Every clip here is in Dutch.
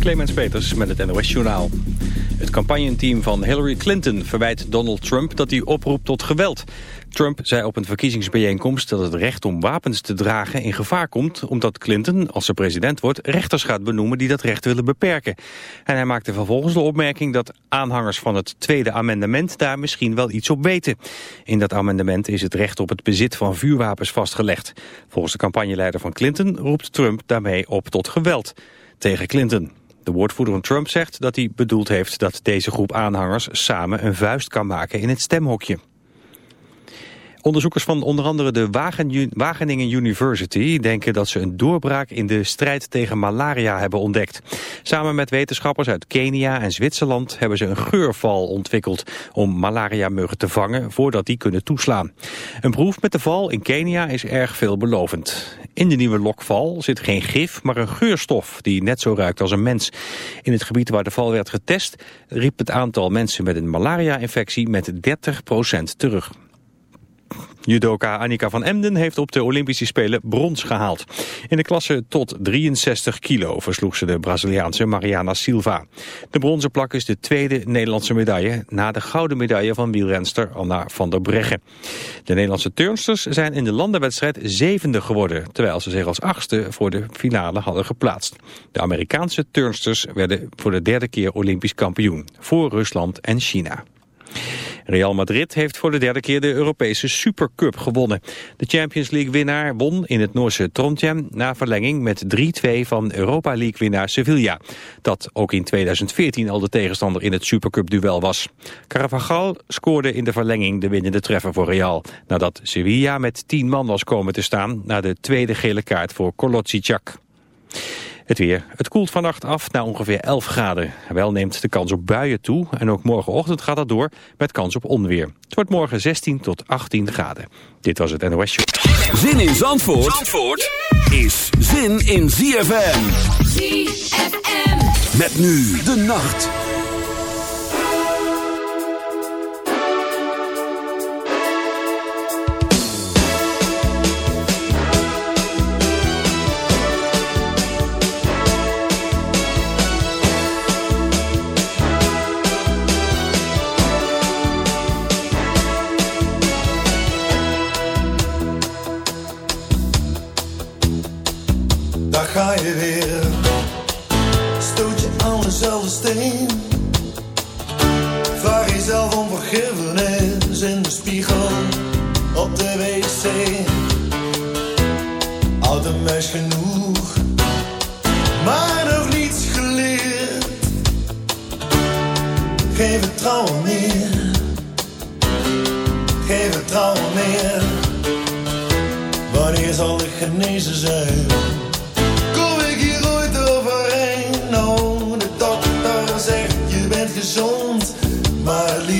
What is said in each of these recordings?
Clemens Peters met het NOS Journaal. Het campagneteam van Hillary Clinton verwijt Donald Trump dat hij oproept tot geweld. Trump zei op een verkiezingsbijeenkomst dat het recht om wapens te dragen in gevaar komt... omdat Clinton, als ze president wordt, rechters gaat benoemen die dat recht willen beperken. En hij maakte vervolgens de opmerking dat aanhangers van het tweede amendement daar misschien wel iets op weten. In dat amendement is het recht op het bezit van vuurwapens vastgelegd. Volgens de campagneleider van Clinton roept Trump daarmee op tot geweld tegen Clinton. De woordvoerder van Trump zegt dat hij bedoeld heeft dat deze groep aanhangers samen een vuist kan maken in het stemhokje. Onderzoekers van onder andere de Wageningen University denken dat ze een doorbraak in de strijd tegen malaria hebben ontdekt. Samen met wetenschappers uit Kenia en Zwitserland hebben ze een geurval ontwikkeld om malaria-muggen te vangen voordat die kunnen toeslaan. Een proef met de val in Kenia is erg veelbelovend. In de nieuwe lokval zit geen gif, maar een geurstof die net zo ruikt als een mens. In het gebied waar de val werd getest riep het aantal mensen met een malaria-infectie met 30% terug. Judoka Annika van Emden heeft op de Olympische Spelen brons gehaald. In de klasse tot 63 kilo versloeg ze de Braziliaanse Mariana Silva. De bronzen plak is de tweede Nederlandse medaille... na de gouden medaille van wielrenster Anna van der Breggen. De Nederlandse turnsters zijn in de landenwedstrijd zevende geworden... terwijl ze zich als achtste voor de finale hadden geplaatst. De Amerikaanse turnsters werden voor de derde keer Olympisch kampioen... voor Rusland en China. Real Madrid heeft voor de derde keer de Europese Supercup gewonnen. De Champions League winnaar won in het Noorse Trondheim na verlenging met 3-2 van Europa League winnaar Sevilla. Dat ook in 2014 al de tegenstander in het Supercup duel was. Carvajal scoorde in de verlenging de winnende treffer voor Real. Nadat Sevilla met 10 man was komen te staan na de tweede gele kaart voor Kolocicak. Het weer. Het koelt vannacht af naar ongeveer 11 graden. Wel neemt de kans op buien toe en ook morgenochtend gaat dat door met kans op onweer. Het wordt morgen 16 tot 18 graden. Dit was het NOS Show. Zin in Zandvoort, Zandvoort is zin in ZFM. ZFM. Met nu de nacht. Steen. Vraag jezelf om vergiffenis in de spiegel op de wc. Oud een genoeg, maar nog niets geleerd. Geen vertrouwen meer, geen vertrouwen meer. Wanneer zal ik genezen zijn? Marley.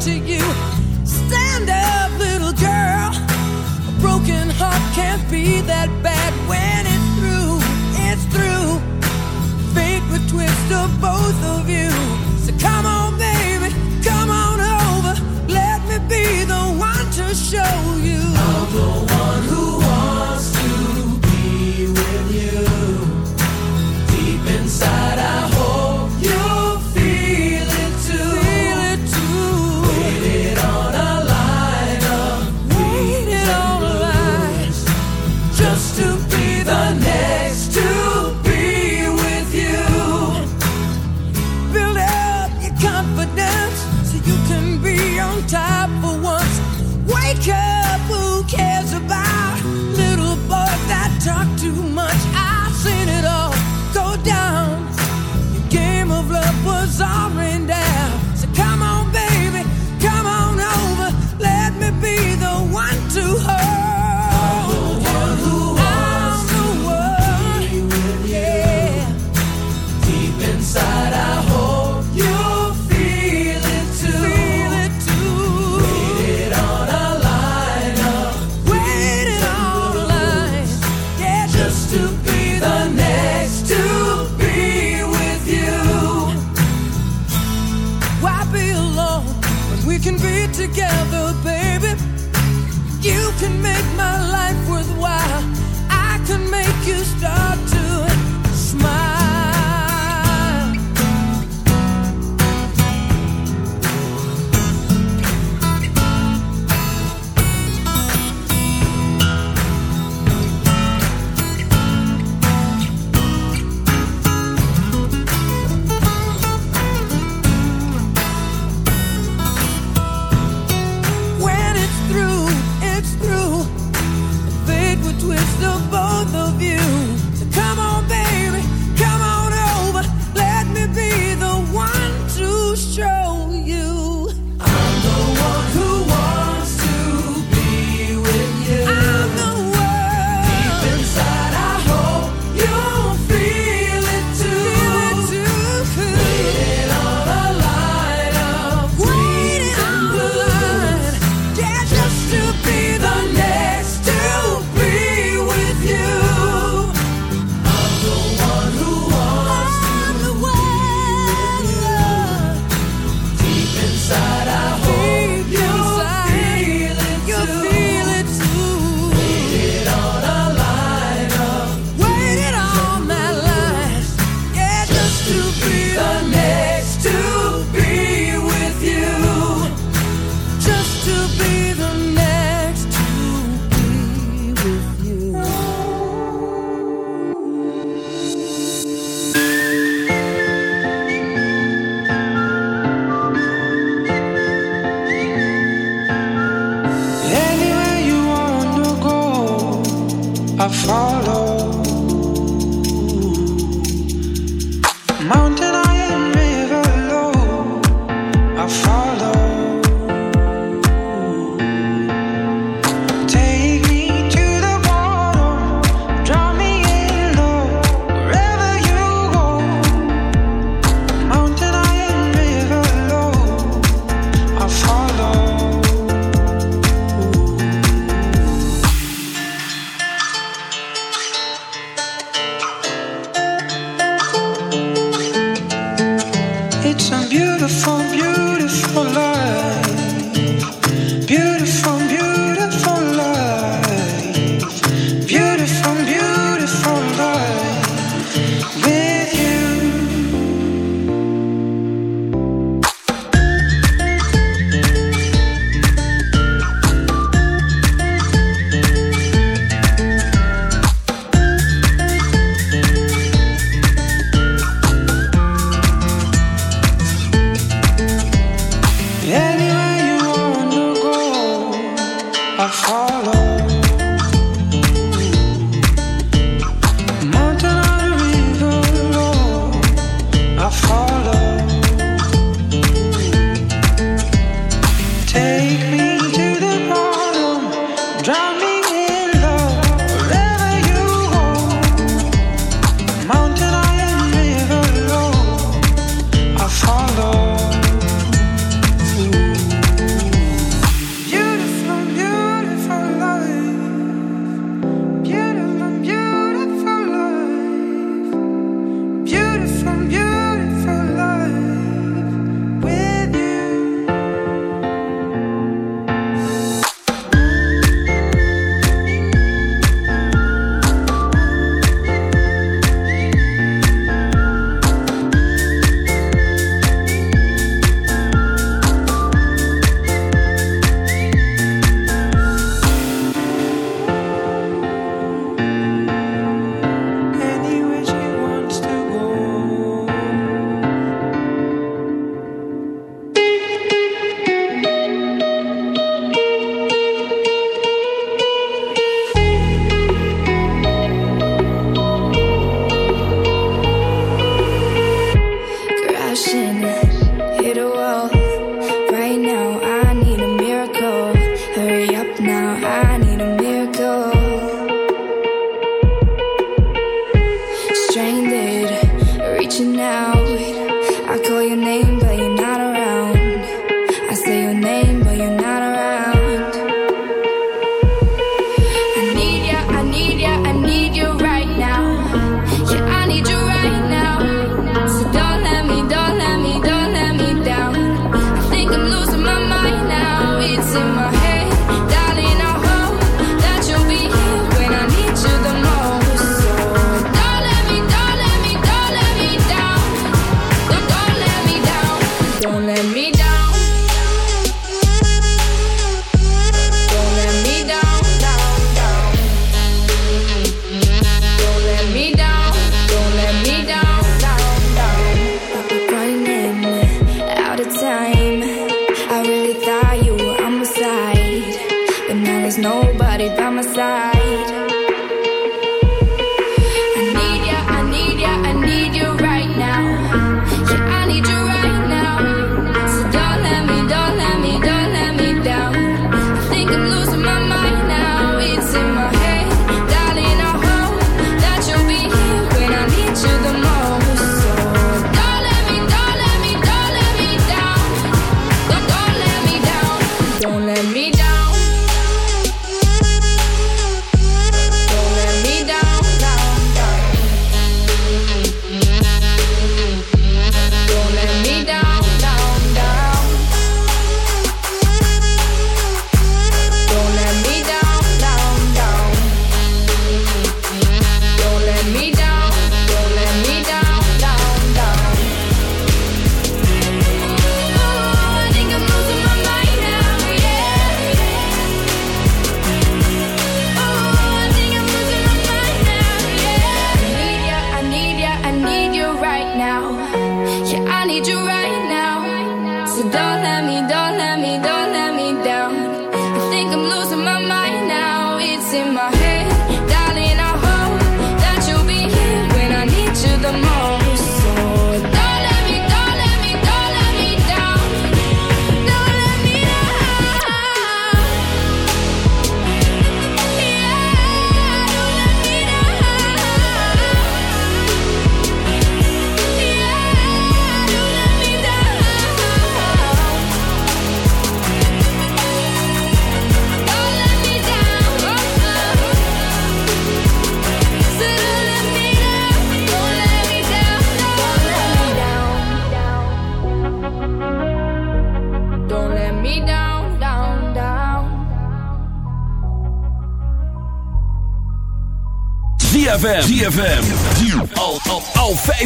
to you. Stand up, little girl. A broken heart can't be that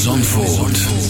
Zandvoort.